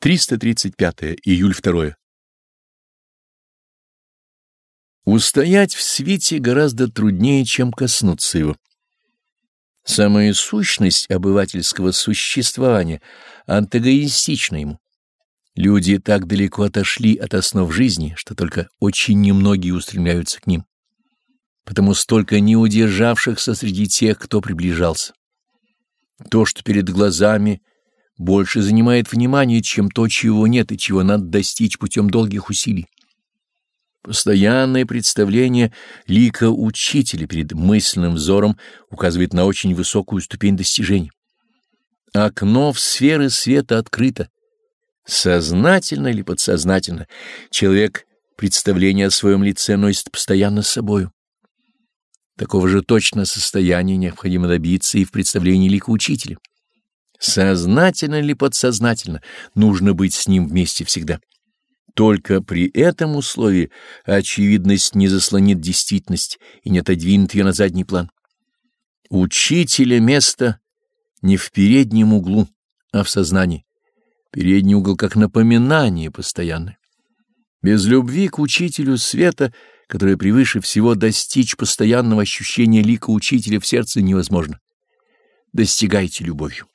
335 июль 2 Устоять в свете гораздо труднее, чем коснуться его. Самая сущность обывательского существования антагонистична ему. Люди так далеко отошли от основ жизни, что только очень немногие устремляются к ним. Потому столько неудержавшихся среди тех, кто приближался. То, что перед глазами, больше занимает внимание, чем то, чего нет и чего надо достичь путем долгих усилий. Постоянное представление лика учителя перед мысленным взором указывает на очень высокую ступень достижений. Окно в сферы света открыто, Сознательно или подсознательно человек представление о своем лице носит постоянно с собою. Такого же точно состояния необходимо добиться и в представлении лика учителя. Сознательно или подсознательно нужно быть с ним вместе всегда. Только при этом условии очевидность не заслонит действительность и не отодвинет ее на задний план. Учителя место не в переднем углу, а в сознании. Передний угол как напоминание постоянное. Без любви к учителю света, которое превыше всего достичь постоянного ощущения лика учителя в сердце невозможно. Достигайте любовью.